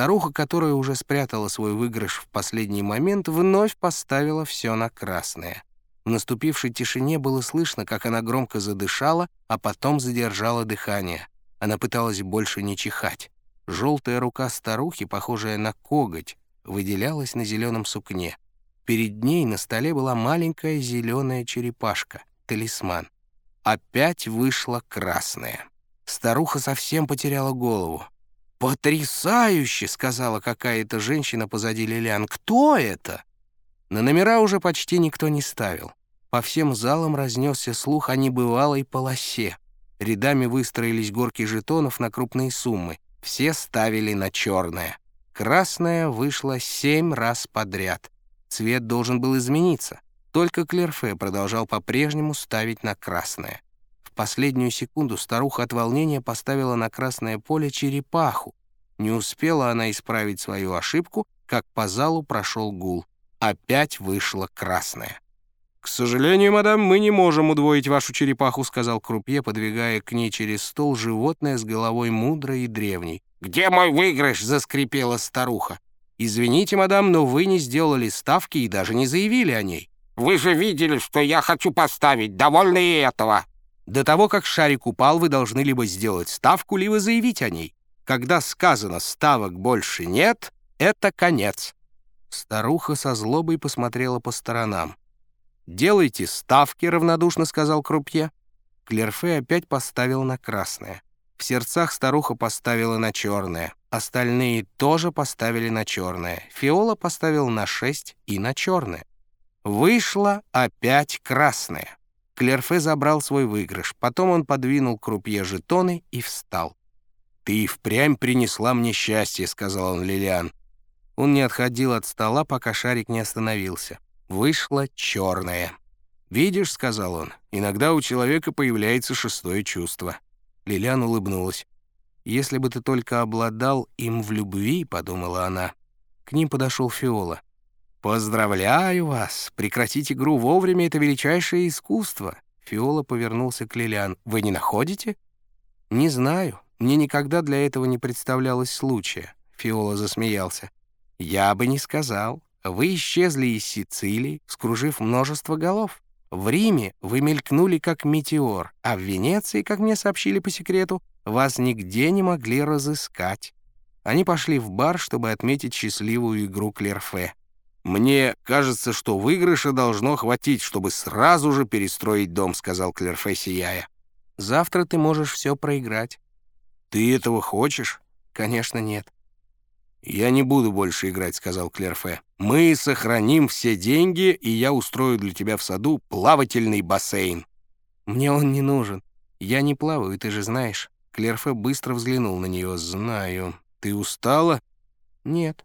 Старуха, которая уже спрятала свой выигрыш в последний момент, вновь поставила все на красное. В наступившей тишине было слышно, как она громко задышала, а потом задержала дыхание. Она пыталась больше не чихать. Желтая рука старухи, похожая на коготь, выделялась на зеленом сукне. Перед ней на столе была маленькая зеленая черепашка, талисман. Опять вышла красная. Старуха совсем потеряла голову. «Потрясающе!» — сказала какая-то женщина позади Лилиан. «Кто это?» На номера уже почти никто не ставил. По всем залам разнесся слух о небывалой полосе. Рядами выстроились горки жетонов на крупные суммы. Все ставили на черное. Красная вышла семь раз подряд. Цвет должен был измениться. Только Клерфе продолжал по-прежнему ставить на красное. Последнюю секунду старуха от волнения поставила на красное поле черепаху. Не успела она исправить свою ошибку, как по залу прошел гул. Опять вышла красная. «К сожалению, мадам, мы не можем удвоить вашу черепаху», сказал Крупье, подвигая к ней через стол животное с головой мудрой и древней. «Где мой выигрыш?» — заскрипела старуха. «Извините, мадам, но вы не сделали ставки и даже не заявили о ней». «Вы же видели, что я хочу поставить. Довольно и этого». До того, как шарик упал, вы должны либо сделать ставку, либо заявить о ней. Когда сказано «ставок больше нет», это конец. Старуха со злобой посмотрела по сторонам. «Делайте ставки», — равнодушно сказал Крупье. Клерфе опять поставил на красное. В сердцах старуха поставила на черное. Остальные тоже поставили на черное. Фиола поставил на шесть и на черное. Вышло опять красное. Клерфе забрал свой выигрыш. Потом он подвинул крупье жетоны и встал. «Ты впрямь принесла мне счастье», — сказал он Лилиан. Он не отходил от стола, пока шарик не остановился. Вышло черное. «Видишь», — сказал он, — «иногда у человека появляется шестое чувство». Лилиан улыбнулась. «Если бы ты только обладал им в любви», — подумала она. К ним подошел Фиола. «Поздравляю вас! Прекратить игру вовремя — это величайшее искусство!» Фиола повернулся к Лилиан. «Вы не находите?» «Не знаю. Мне никогда для этого не представлялось случая». Фиола засмеялся. «Я бы не сказал. Вы исчезли из Сицилии, скружив множество голов. В Риме вы мелькнули как метеор, а в Венеции, как мне сообщили по секрету, вас нигде не могли разыскать. Они пошли в бар, чтобы отметить счастливую игру Клерфе. «Мне кажется, что выигрыша должно хватить, чтобы сразу же перестроить дом», — сказал Клерфе, сияя. «Завтра ты можешь все проиграть». «Ты этого хочешь?» «Конечно, нет». «Я не буду больше играть», — сказал Клерфе. «Мы сохраним все деньги, и я устрою для тебя в саду плавательный бассейн». «Мне он не нужен. Я не плаваю, ты же знаешь». Клерфе быстро взглянул на нее. «Знаю. Ты устала?» «Нет».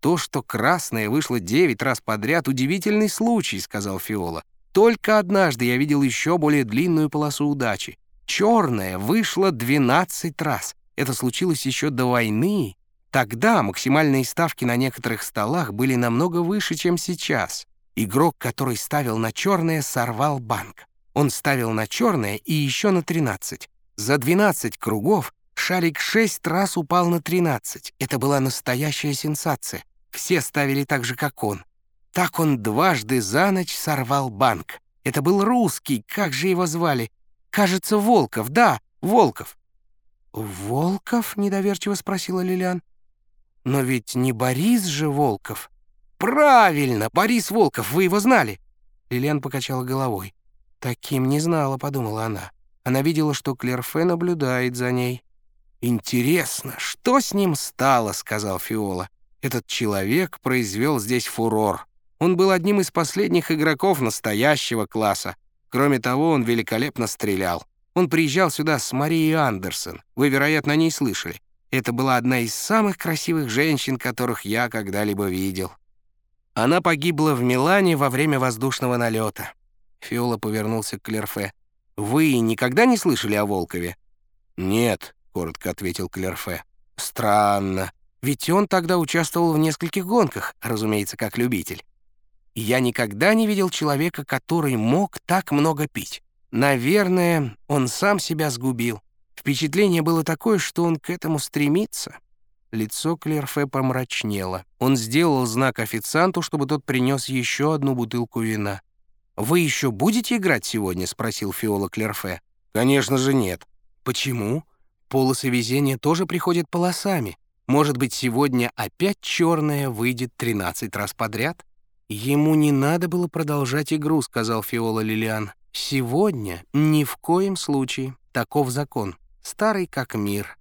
«То, что красное вышло девять раз подряд, удивительный случай», — сказал Фиола. «Только однажды я видел еще более длинную полосу удачи. Черное вышло двенадцать раз. Это случилось еще до войны, Тогда максимальные ставки на некоторых столах были намного выше, чем сейчас. Игрок, который ставил на черное, сорвал банк. Он ставил на черное и еще на 13. За 12 кругов шарик 6 раз упал на 13. Это была настоящая сенсация. Все ставили так же, как он. Так он дважды за ночь сорвал банк. Это был русский, как же его звали? Кажется, Волков, да, Волков. «Волков?» — недоверчиво спросила Лилиан. Но ведь не Борис же Волков. Правильно, Борис Волков, вы его знали? Лилиан покачала головой. Таким не знала, подумала она. Она видела, что Клерфе наблюдает за ней. «Интересно, что с ним стало?» — сказал Фиола. «Этот человек произвел здесь фурор. Он был одним из последних игроков настоящего класса. Кроме того, он великолепно стрелял. Он приезжал сюда с Марией Андерсон. Вы, вероятно, о ней слышали. Это была одна из самых красивых женщин, которых я когда-либо видел. Она погибла в Милане во время воздушного налета. Фиола повернулся к Клерфе. «Вы никогда не слышали о Волкове?» «Нет», — коротко ответил Клерфе. «Странно. Ведь он тогда участвовал в нескольких гонках, разумеется, как любитель. Я никогда не видел человека, который мог так много пить. Наверное, он сам себя сгубил. Впечатление было такое, что он к этому стремится. Лицо Клерфе помрачнело. Он сделал знак официанту, чтобы тот принес еще одну бутылку вина. «Вы еще будете играть сегодня?» — спросил Фиола Клерфе. «Конечно же нет». «Почему? Полосы везения тоже приходят полосами. Может быть, сегодня опять черная выйдет 13 раз подряд?» «Ему не надо было продолжать игру», — сказал Фиола Лилиан. «Сегодня ни в коем случае. Таков закон. Старый как мир.